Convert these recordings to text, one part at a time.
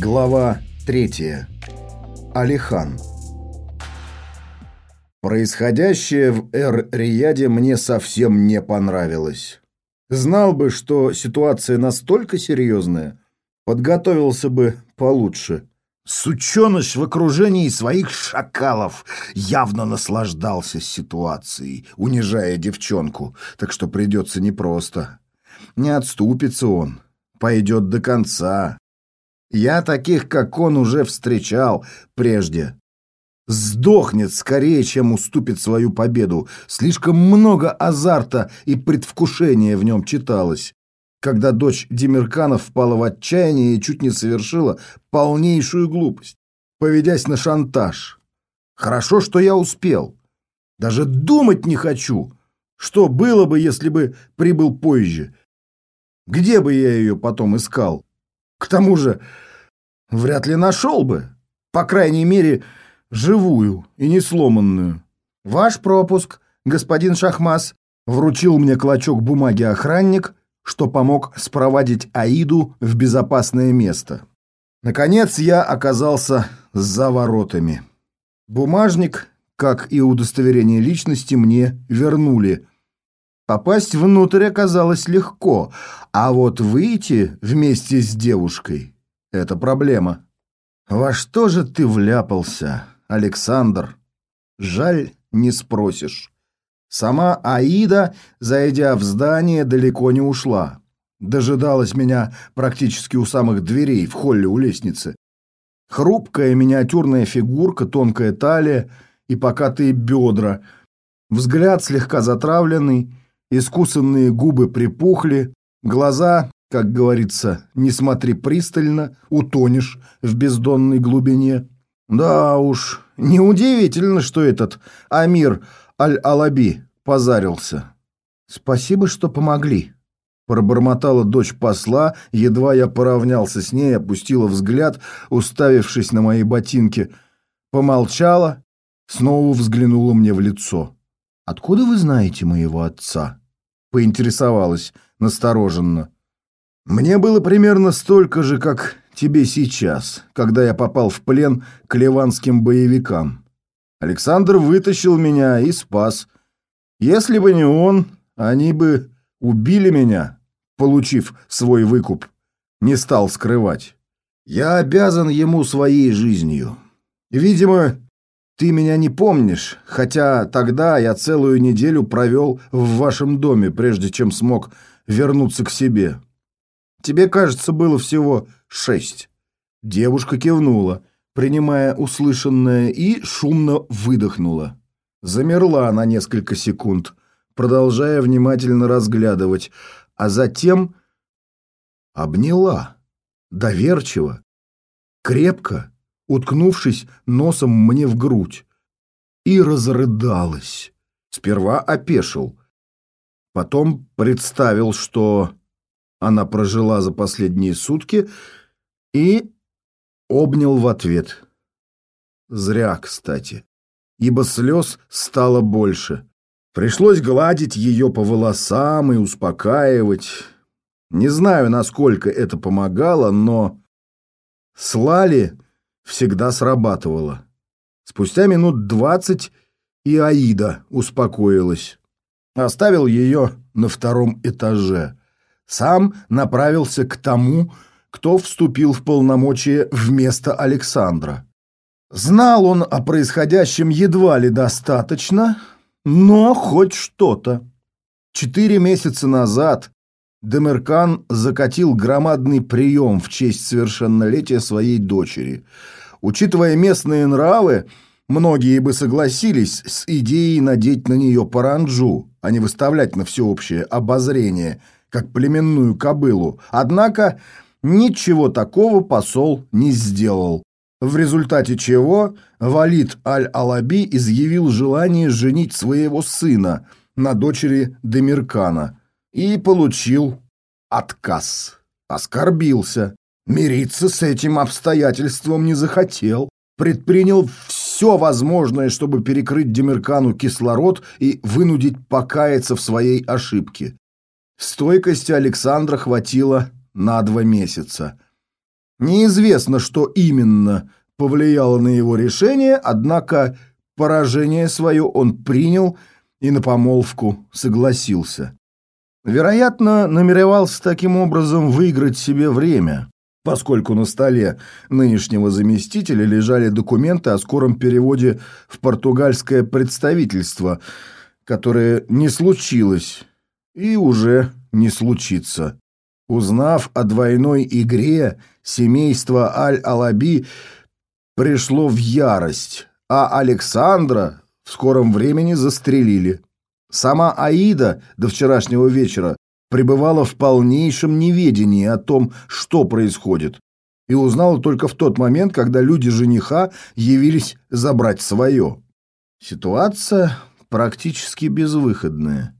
Глава третья. Алихан. Происходящее в Эр-Рияде мне совсем не понравилось. Знал бы, что ситуация настолько серьезная, подготовился бы получше. Сученыш в окружении своих шакалов явно наслаждался ситуацией, унижая девчонку, так что придется непросто. Не отступится он, пойдет до конца. Я таких, как он, уже встречал прежде. Сдохнет скорее, чем уступит свою победу. Слишком много азарта и предвкушения в нем читалось. Когда дочь Демирканов впала в отчаяние и чуть не совершила полнейшую глупость, поведясь на шантаж. Хорошо, что я успел. Даже думать не хочу, что было бы, если бы прибыл позже. Где бы я ее потом искал? К тому же, вряд ли нашел бы. По крайней мере, живую и не сломанную. Ваш пропуск, господин Шахмас, вручил мне клочок бумаги охранник, что помог спровадить Аиду в безопасное место. Наконец я оказался за воротами. Бумажник, как и удостоверение личности, мне вернули. Попасть внутрь оказалось легко, а вот выйти вместе с девушкой — это проблема. Во что же ты вляпался? Александр. Жаль, не спросишь. Сама Аида, зайдя в здание, далеко не ушла. Дожидалась меня практически у самых дверей в холле у лестницы. Хрупкая миниатюрная фигурка, тонкая талия и покатые бедра. Взгляд слегка затравленный, искусанные губы припухли, глаза, как говорится, не смотри пристально, утонешь в бездонной глубине. Да уж, неудивительно, что этот Амир Аль-Алаби позарился. Спасибо, что помогли. Пробормотала дочь посла, едва я поравнялся с ней, опустила взгляд, уставившись на мои ботинки. Помолчала, снова взглянула мне в лицо. «Откуда вы знаете моего отца?» Поинтересовалась настороженно. «Мне было примерно столько же, как тебе сейчас, когда я попал в плен к ливанским боевикам. Александр вытащил меня и спас. Если бы не он, они бы убили меня, получив свой выкуп. Не стал скрывать. Я обязан ему своей жизнью. Видимо, ты меня не помнишь, хотя тогда я целую неделю провел в вашем доме, прежде чем смог вернуться к себе. Тебе, кажется, было всего шесть». Девушка кивнула, принимая услышанное, и шумно выдохнула. Замерла на несколько секунд, продолжая внимательно разглядывать, а затем обняла, доверчиво, крепко, уткнувшись носом мне в грудь, и разрыдалась. Сперва опешил, потом представил, что она прожила за последние сутки, и обнял в ответ. Зря, кстати, ибо слез стало больше. Пришлось гладить ее по волосам и успокаивать. Не знаю, насколько это помогало, но слали всегда срабатывало. Спустя минут двадцать и Аида успокоилась. Оставил ее на втором этаже сам направился к тому, кто вступил в полномочия вместо Александра. Знал он о происходящем едва ли достаточно, но хоть что-то. Четыре месяца назад Демеркан закатил громадный прием в честь совершеннолетия своей дочери. Учитывая местные нравы, многие бы согласились с идеей надеть на нее паранджу, а не выставлять на всеобщее обозрение – как племенную кобылу, однако ничего такого посол не сделал, в результате чего Валид Аль-Алаби изъявил желание женить своего сына на дочери Демиркана и получил отказ. Оскорбился. Мириться с этим обстоятельством не захотел. Предпринял все возможное, чтобы перекрыть Демиркану кислород и вынудить покаяться в своей ошибке. Стойкости Александра хватило на два месяца. Неизвестно, что именно повлияло на его решение, однако поражение свое он принял и на помолвку согласился. Вероятно, намеревался таким образом выиграть себе время, поскольку на столе нынешнего заместителя лежали документы о скором переводе в португальское представительство, которое не случилось и уже не случится. Узнав о двойной игре, семейство Аль-Алаби пришло в ярость, а Александра в скором времени застрелили. Сама Аида до вчерашнего вечера пребывала в полнейшем неведении о том, что происходит, и узнала только в тот момент, когда люди жениха явились забрать свое. Ситуация практически безвыходная.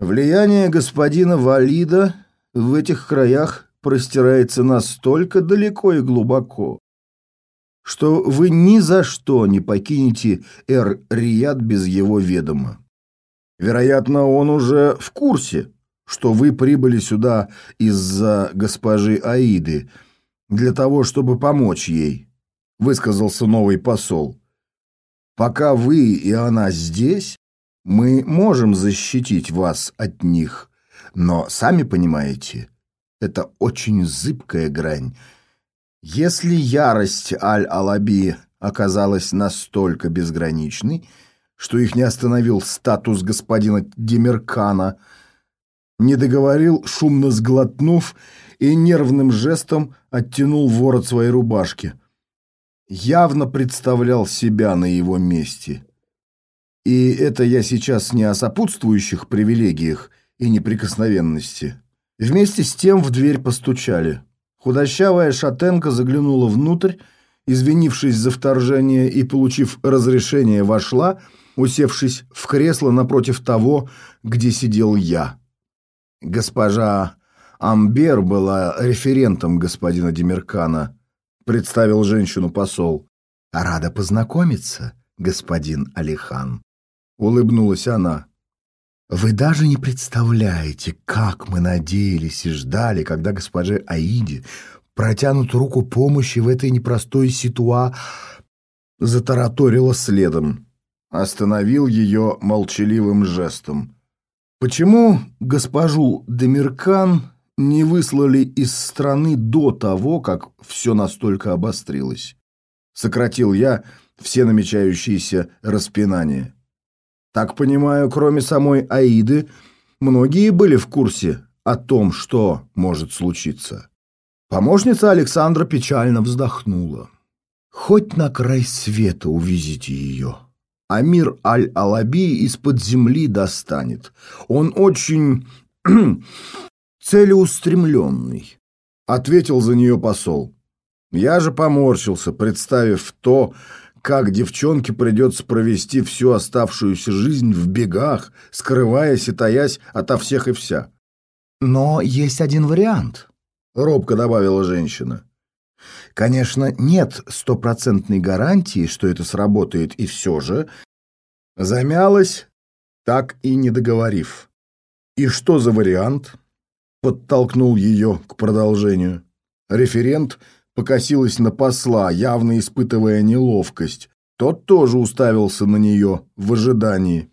Влияние господина Валида в этих краях простирается настолько далеко и глубоко, что вы ни за что не покинете Эр-Рияд без его ведома. Вероятно, он уже в курсе, что вы прибыли сюда из-за госпожи Аиды для того, чтобы помочь ей, высказался новый посол. Пока вы и она здесь, мы можем защитить вас от них, но, сами понимаете, это очень зыбкая грань. Если ярость Аль-Алаби оказалась настолько безграничной, что их не остановил статус господина Демеркана, не договорил, шумно сглотнув, и нервным жестом оттянул ворот своей рубашки. Явно представлял себя на его месте. И это я сейчас не о сопутствующих привилегиях и неприкосновенности. Вместе с тем в дверь постучали. Худощавая шатенка заглянула внутрь, извинившись за вторжение и, получив разрешение, вошла, усевшись в кресло напротив того, где сидел я. Госпожа Амбер была референтом господина Демеркана, представил женщину посол. «Рада познакомиться, господин Алихан», — улыбнулась она. «Вы даже не представляете, как мы надеялись и ждали, когда госпоже Аиде протянут руку помощи в этой непростой ситуа...» Затараторила следом. Остановил ее молчаливым жестом. «Почему госпожу Демиркан не выслали из страны до того, как все настолько обострилось?» Сократил я все намечающиеся распинания. Так понимаю, кроме самой Аиды, многие были в курсе о том, что может случиться. Помощница Александра печально вздохнула. Хоть на край света увезите ее. Амир Аль-Алаби из-под земли достанет. Он очень целеустремленный, ответил за нее посол. Я же поморщился, представив то, как девчонке придется провести всю оставшуюся жизнь в бегах, скрываясь и таясь ото всех и вся. «Но есть один вариант», — робко добавила женщина. «Конечно, нет стопроцентной гарантии, что это сработает, и все же...» Замялась, так и не договорив. «И что за вариант?» — подтолкнул ее к продолжению. Референт покосилась на посла, явно испытывая неловкость. Тот тоже уставился на нее в ожидании.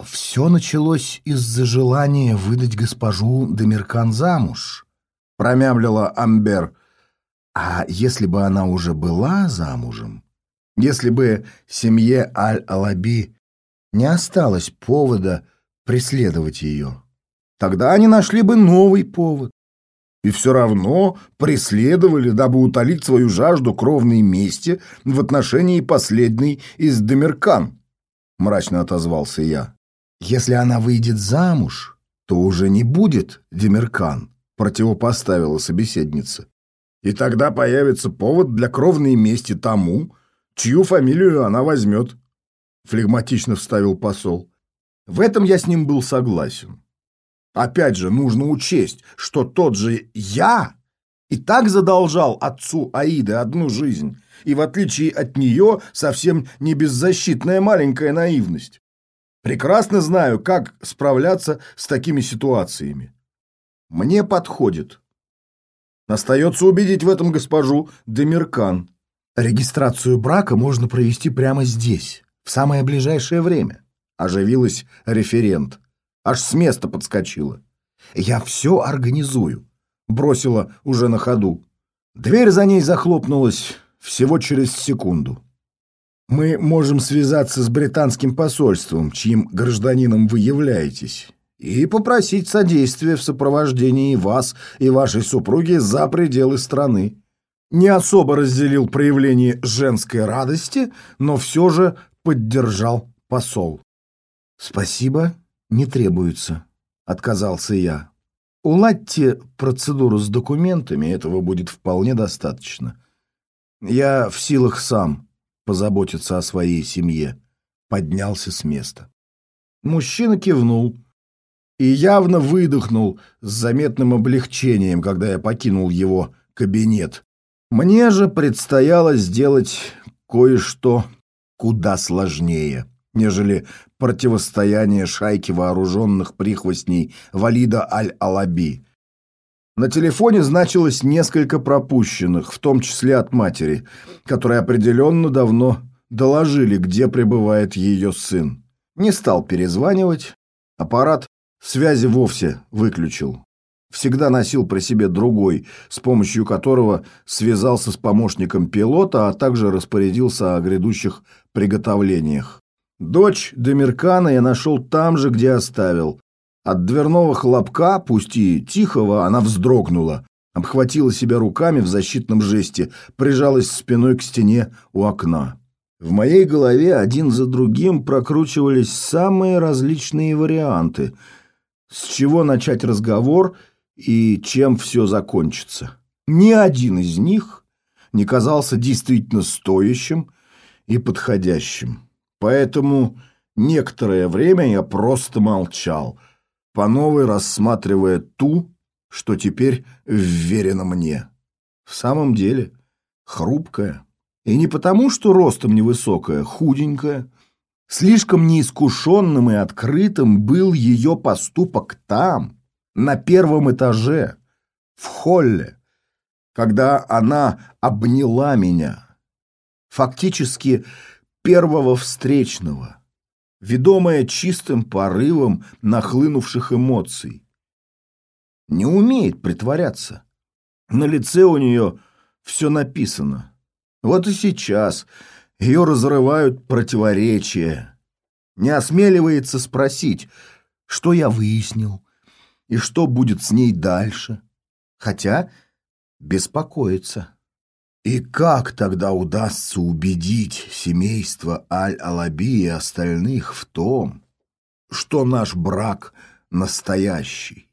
«Все началось из-за желания выдать госпожу Демиркан замуж», — промямлила Амбер. «А если бы она уже была замужем, если бы семье Аль-Алаби не осталось повода преследовать ее, тогда они нашли бы новый повод и все равно преследовали, дабы утолить свою жажду кровной мести в отношении последней из Демеркан, — мрачно отозвался я. Если она выйдет замуж, то уже не будет Демеркан, — противопоставила собеседница. И тогда появится повод для кровной мести тому, чью фамилию она возьмет, — флегматично вставил посол. В этом я с ним был согласен. Опять же, нужно учесть, что тот же я и так задолжал отцу Аиды одну жизнь, и в отличие от нее совсем не беззащитная маленькая наивность. Прекрасно знаю, как справляться с такими ситуациями. Мне подходит. Остается убедить в этом госпожу Демиркан. Регистрацию брака можно провести прямо здесь, в самое ближайшее время. Оживилась референт. Аж с места подскочила. Я все организую. Бросила уже на ходу. Дверь за ней захлопнулась всего через секунду. Мы можем связаться с британским посольством, чьим гражданином вы являетесь, и попросить содействия в сопровождении вас и вашей супруги за пределы страны. Не особо разделил проявление женской радости, но все же поддержал посол. «Спасибо, не требуется», — отказался я. «Уладьте процедуру с документами, этого будет вполне достаточно. Я в силах сам позаботиться о своей семье». Поднялся с места. Мужчина кивнул и явно выдохнул с заметным облегчением, когда я покинул его кабинет. Мне же предстояло сделать кое-что куда сложнее, нежели противостояние шайки вооруженных прихвостней Валида Аль-Алаби. На телефоне значилось несколько пропущенных, в том числе от матери, которые определенно давно доложили, где пребывает ее сын. Не стал перезванивать, аппарат Связи вовсе выключил. Всегда носил при себе другой, с помощью которого связался с помощником пилота, а также распорядился о грядущих приготовлениях. Дочь Демиркана я нашел там же, где оставил. От дверного хлопка, пусть и тихого, она вздрогнула, обхватила себя руками в защитном жесте, прижалась спиной к стене у окна. В моей голове один за другим прокручивались самые различные варианты — с чего начать разговор и чем все закончится. Ни один из них не казался действительно стоящим и подходящим. Поэтому некоторое время я просто молчал, по новой рассматривая ту, что теперь вверено мне. В самом деле хрупкая. И не потому, что ростом невысокая, худенькая, Слишком неискушенным и открытым был ее поступок там, на первом этаже, в холле, когда она обняла меня. Фактически первого встречного, ведомая чистым порывом нахлынувших эмоций. Не умеет притворяться. На лице у нее все написано. Вот и сейчас ее разрывают противоречия. Не осмеливается спросить, что я выяснил и что будет с ней дальше. Хотя беспокоится. И как тогда удастся убедить семейство Аль-Алаби и остальных в том, что наш брак настоящий,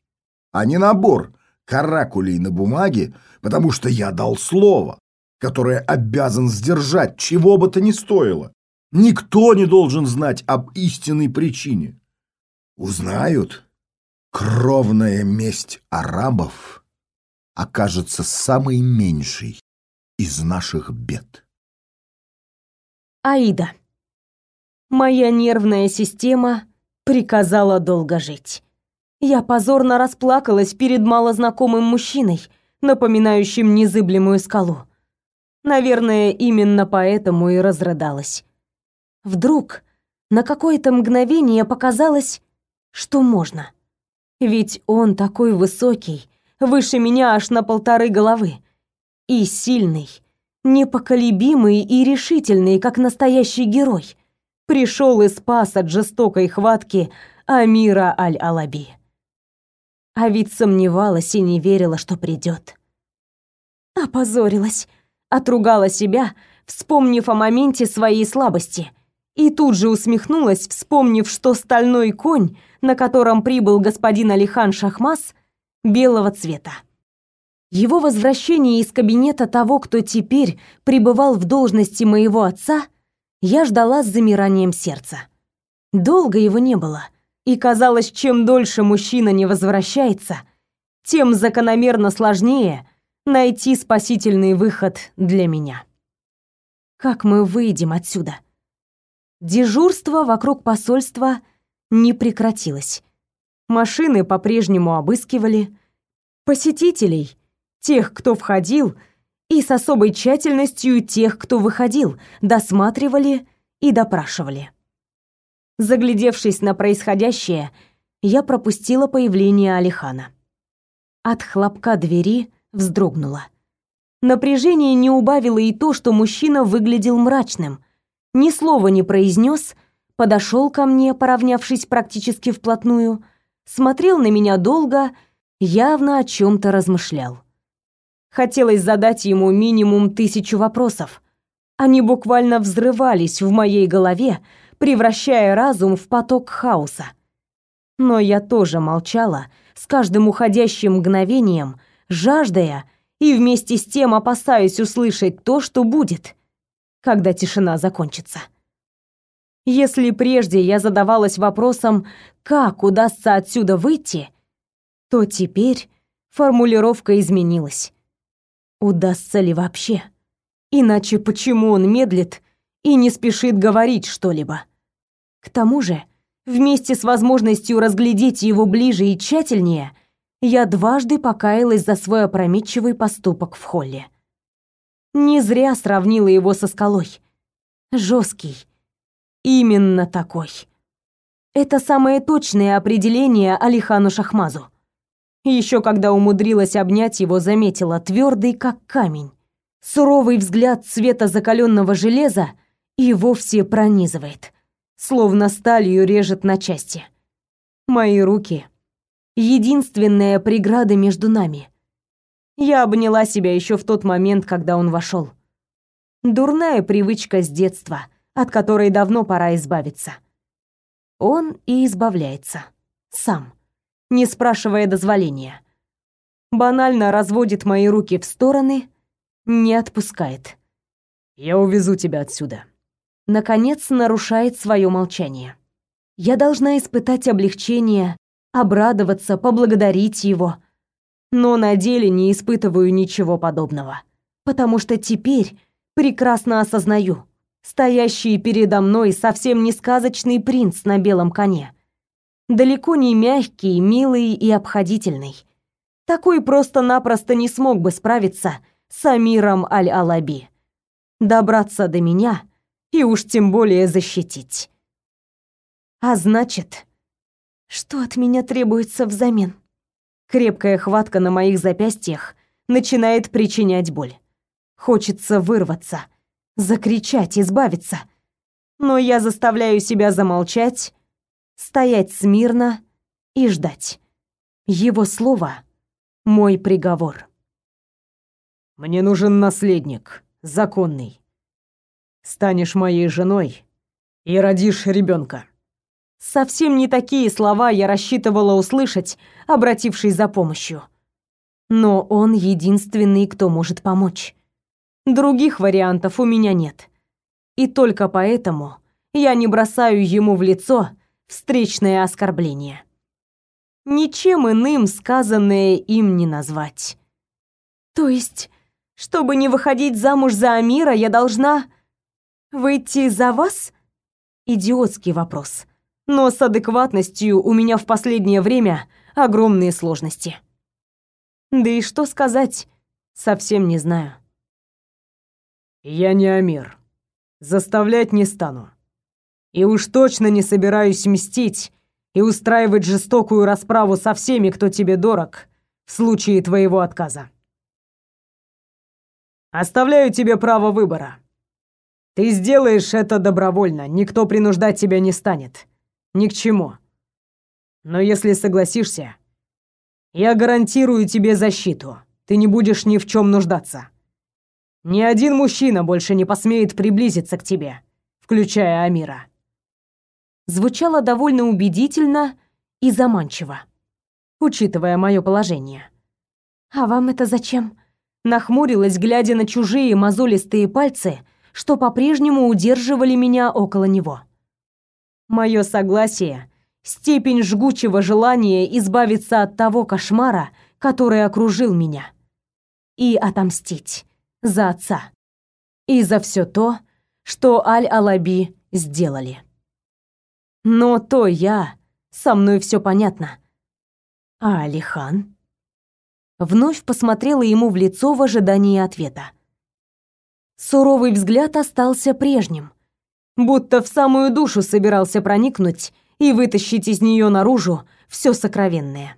а не набор каракулей на бумаге, потому что я дал слово? Которое обязан сдержать, чего бы то ни стоило. Никто не должен знать об истинной причине. Узнают, кровная месть арабов окажется самой меньшей из наших бед. Аида. Моя нервная система приказала долго жить. Я позорно расплакалась перед малознакомым мужчиной, напоминающим незыблемую скалу. Наверное, именно поэтому и разрыдалась. Вдруг на какое-то мгновение показалось, что можно. Ведь он такой высокий, выше меня аж на полторы головы. И сильный, непоколебимый и решительный, как настоящий герой. Пришел и спас от жестокой хватки Амира Аль-Алаби. А ведь сомневалась и не верила, что придет. Опозорилась Отругала себя, вспомнив о моменте своей слабости. И тут же усмехнулась, вспомнив, что стальной конь, на котором прибыл господин Алихан Шахмас, белого цвета. Его возвращение из кабинета того, кто теперь пребывал в должности моего отца, я ждала с замиранием сердца. Долго его не было, и казалось, чем дольше мужчина не возвращается, тем закономерно сложнее найти спасительный выход для меня. Как мы выйдем отсюда? Дежурство вокруг посольства не прекратилось. Машины по-прежнему обыскивали. Посетителей, тех, кто входил, и с особой тщательностью тех, кто выходил, досматривали и допрашивали. Заглядевшись на происходящее, я пропустила появление Алихана. От хлопка двери вздрогнула. Напряжение не убавило и то, что мужчина выглядел мрачным. Ни слова не произнес, подошел ко мне, поравнявшись практически вплотную, смотрел на меня долго, явно о чем то размышлял. Хотелось задать ему минимум тысячу вопросов. Они буквально взрывались в моей голове, превращая разум в поток хаоса. Но я тоже молчала, с каждым уходящим мгновением, жаждая и вместе с тем опасаясь услышать то, что будет, когда тишина закончится. Если прежде я задавалась вопросом, как удастся отсюда выйти, то теперь формулировка изменилась. Удастся ли вообще? Иначе почему он медлит и не спешит говорить что-либо? К тому же, вместе с возможностью разглядеть его ближе и тщательнее, я дважды покаялась за свой опрометчивый поступок в холле. Не зря сравнила его со скалой. Жесткий. Именно такой. Это самое точное определение Алихану Шахмазу. Еще когда умудрилась обнять его, заметила твердый как камень. Суровый взгляд цвета закаленного железа и вовсе пронизывает, словно сталью режет на части. Мои руки единственная преграда между нами. Я обняла себя еще в тот момент, когда он вошел. Дурная привычка с детства, от которой давно пора избавиться. Он и избавляется сам не спрашивая дозволения. Банально разводит мои руки в стороны, не отпускает. «Я увезу тебя отсюда». Наконец нарушает свое молчание. Я должна испытать облегчение, обрадоваться, поблагодарить его. Но на деле не испытываю ничего подобного. Потому что теперь прекрасно осознаю, стоящий передо мной совсем не сказочный принц на белом коне, далеко не мягкий, милый и обходительный. Такой просто-напросто не смог бы справиться с Амиром Аль-Алаби. Добраться до меня и уж тем более защитить. А значит, что от меня требуется взамен? Крепкая хватка на моих запястьях начинает причинять боль. Хочется вырваться, закричать, избавиться. Но я заставляю себя замолчать стоять смирно и ждать. Его слово — мой приговор. «Мне нужен наследник, законный. Станешь моей женой и родишь ребенка. Совсем не такие слова я рассчитывала услышать, обратившись за помощью. Но он единственный, кто может помочь. Других вариантов у меня нет. И только поэтому я не бросаю ему в лицо встречное оскорбление. Ничем иным сказанное им не назвать. То есть, чтобы не выходить замуж за Амира, я должна выйти за вас? Идиотский вопрос. Но с адекватностью у меня в последнее время огромные сложности. Да и что сказать, совсем не знаю. Я не Амир. Заставлять не стану. И уж точно не собираюсь мстить и устраивать жестокую расправу со всеми, кто тебе дорог, в случае твоего отказа. Оставляю тебе право выбора. Ты сделаешь это добровольно, никто принуждать тебя не станет. Ни к чему. Но если согласишься, я гарантирую тебе защиту. Ты не будешь ни в чем нуждаться. Ни один мужчина больше не посмеет приблизиться к тебе, включая Амира звучало довольно убедительно и заманчиво, учитывая мое положение. «А вам это зачем?» Нахмурилась, глядя на чужие мозолистые пальцы, что по-прежнему удерживали меня около него. Мое согласие — степень жгучего желания избавиться от того кошмара, который окружил меня, и отомстить за отца и за все то, что Аль-Алаби сделали. Но то я, со мной все понятно. А Алихан? Вновь посмотрела ему в лицо в ожидании ответа. Суровый взгляд остался прежним, будто в самую душу собирался проникнуть и вытащить из нее наружу все сокровенное.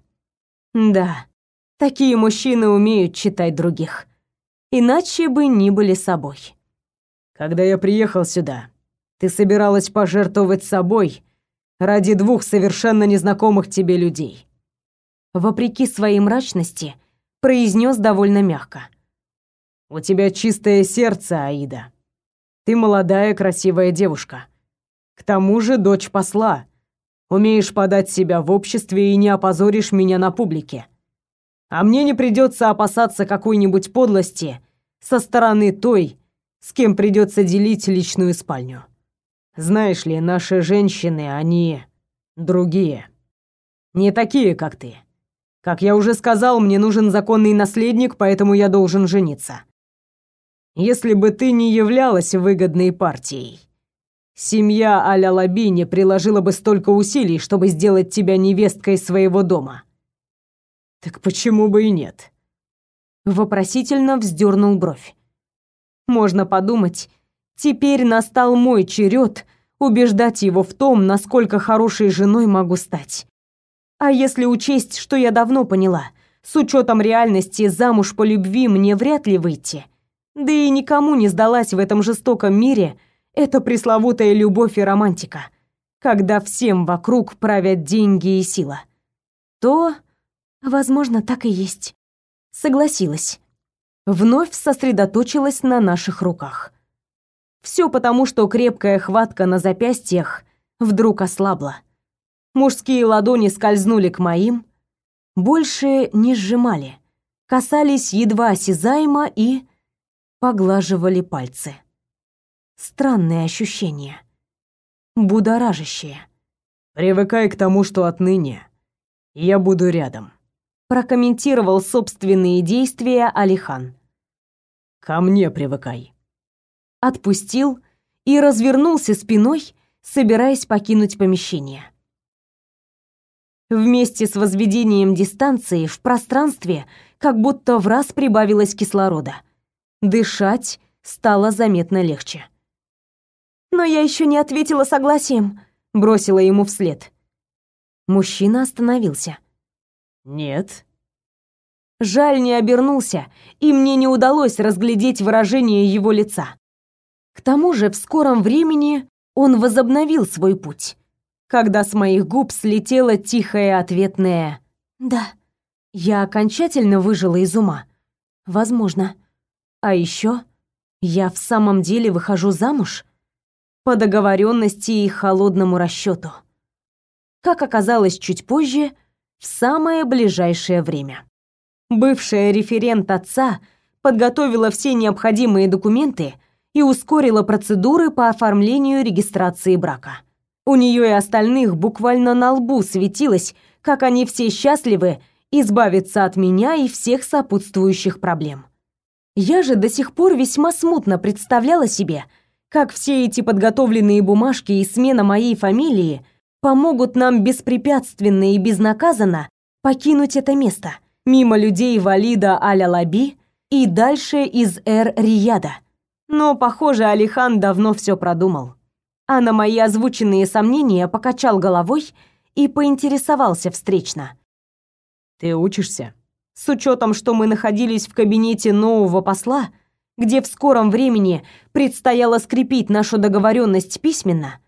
Да, такие мужчины умеют читать других. Иначе бы не были собой. Когда я приехал сюда, ты собиралась пожертвовать собой ради двух совершенно незнакомых тебе людей. Вопреки своей мрачности, произнес довольно мягко. У тебя чистое сердце, Аида. Ты молодая, красивая девушка. К тому же дочь посла. Умеешь подать себя в обществе и не опозоришь меня на публике. А мне не придется опасаться какой-нибудь подлости со стороны той, с кем придется делить личную спальню. Знаешь ли, наши женщины, они другие. Не такие, как ты. Как я уже сказал, мне нужен законный наследник, поэтому я должен жениться. Если бы ты не являлась выгодной партией, семья Аля Лаби не приложила бы столько усилий, чтобы сделать тебя невесткой своего дома. Так почему бы и нет? Вопросительно вздернул бровь. Можно подумать, теперь настал мой черед убеждать его в том, насколько хорошей женой могу стать. А если учесть, что я давно поняла, с учетом реальности замуж по любви мне вряд ли выйти, да и никому не сдалась в этом жестоком мире эта пресловутая любовь и романтика, когда всем вокруг правят деньги и сила. То, возможно, так и есть. Согласилась. Вновь сосредоточилась на наших руках. Все потому, что крепкая хватка на запястьях вдруг ослабла. Мужские ладони скользнули к моим, больше не сжимали, касались едва осязаемо и поглаживали пальцы. Странные ощущения. Будоражащие. «Привыкай к тому, что отныне я буду рядом», прокомментировал собственные действия Алихан. «Ко мне привыкай». Отпустил и развернулся спиной, собираясь покинуть помещение. Вместе с возведением дистанции в пространстве как будто в раз прибавилось кислорода — Дышать стало заметно легче. «Но я еще не ответила согласием», — бросила ему вслед. Мужчина остановился. «Нет». Жаль, не обернулся, и мне не удалось разглядеть выражение его лица. К тому же в скором времени он возобновил свой путь, когда с моих губ слетело тихое ответное «да». Я окончательно выжила из ума. Возможно. А еще я в самом деле выхожу замуж по договоренности и холодному расчету. Как оказалось чуть позже, в самое ближайшее время. Бывшая референт отца подготовила все необходимые документы и ускорила процедуры по оформлению регистрации брака. У нее и остальных буквально на лбу светилось, как они все счастливы избавиться от меня и всех сопутствующих проблем. Я же до сих пор весьма смутно представляла себе, как все эти подготовленные бумажки и смена моей фамилии помогут нам беспрепятственно и безнаказанно покинуть это место, мимо людей Валида Аля-Лаби и дальше из Эр-Рияда. Но, похоже, Алихан давно все продумал. А на мои озвученные сомнения покачал головой и поинтересовался встречно. «Ты учишься?» С учетом, что мы находились в кабинете нового посла, где в скором времени предстояло скрепить нашу договоренность письменно,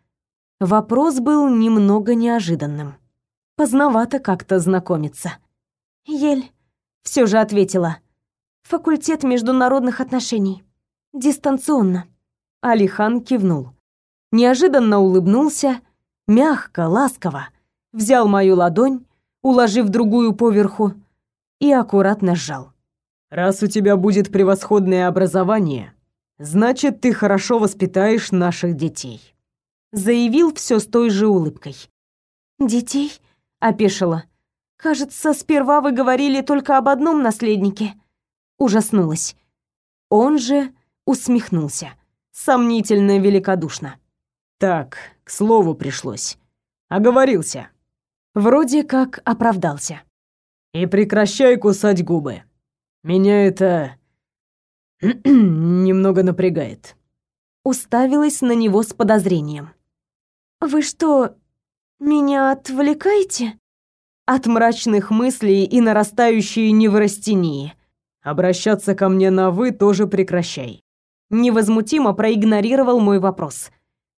вопрос был немного неожиданным. Поздновато как-то знакомиться. Ель, все же ответила. Факультет международных отношений. Дистанционно. Алихан кивнул. Неожиданно улыбнулся, мягко, ласково, взял мою ладонь, уложив другую поверху, и аккуратно сжал. «Раз у тебя будет превосходное образование, значит, ты хорошо воспитаешь наших детей», заявил все с той же улыбкой. «Детей?» — опешила. «Кажется, сперва вы говорили только об одном наследнике». Ужаснулась. Он же усмехнулся, сомнительно великодушно. «Так, к слову пришлось. Оговорился». Вроде как оправдался. И прекращай кусать губы. Меня это немного напрягает. Уставилась на него с подозрением. Вы что, меня отвлекаете? От мрачных мыслей и нарастающей неврастении. Обращаться ко мне на «вы» тоже прекращай. Невозмутимо проигнорировал мой вопрос.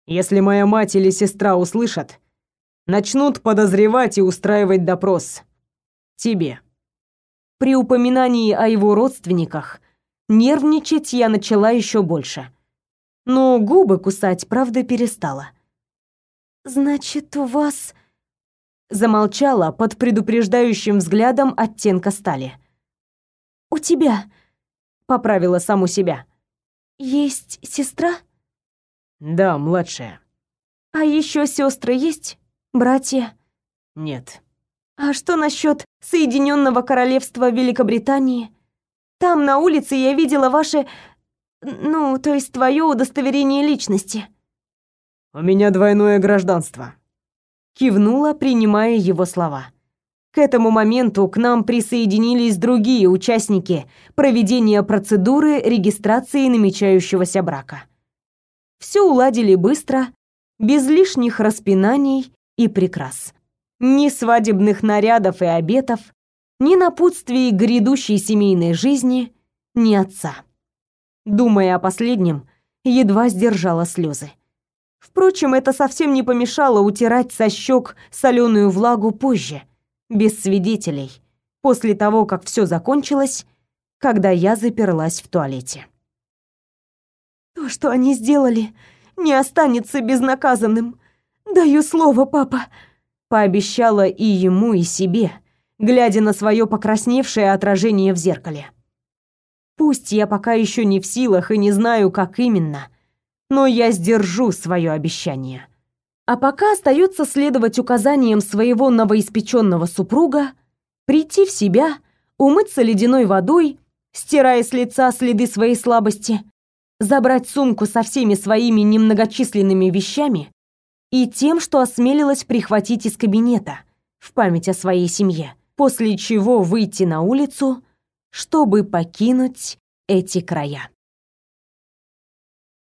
Если моя мать или сестра услышат, начнут подозревать и устраивать допрос. Тебе. При упоминании о его родственниках нервничать я начала еще больше. Но губы кусать, правда, перестала. «Значит, у вас...» Замолчала под предупреждающим взглядом оттенка стали. «У тебя...» — поправила саму себя. «Есть сестра?» «Да, младшая». «А еще сестры есть? Братья?» «Нет». «А что насчет Соединенного Королевства Великобритании? Там на улице я видела ваше... Ну, то есть твое удостоверение личности». «У меня двойное гражданство», — кивнула, принимая его слова. К этому моменту к нам присоединились другие участники проведения процедуры регистрации намечающегося брака. Все уладили быстро, без лишних распинаний и прикрас. Ни свадебных нарядов и обетов, ни напутствий грядущей семейной жизни, ни отца. Думая о последнем, едва сдержала слезы. Впрочем, это совсем не помешало утирать со щек соленую влагу позже – без свидетелей, после того, как все закончилось, когда я заперлась в туалете. То, что они сделали, не останется безнаказанным. Даю слово, папа, пообещала и ему, и себе, глядя на свое покрасневшее отражение в зеркале. Пусть я пока еще не в силах и не знаю, как именно, но я сдержу свое обещание. А пока остается следовать указаниям своего новоиспеченного супруга, прийти в себя, умыться ледяной водой, стирая с лица следы своей слабости, забрать сумку со всеми своими немногочисленными вещами и тем, что осмелилась прихватить из кабинета в память о своей семье, после чего выйти на улицу, чтобы покинуть эти края.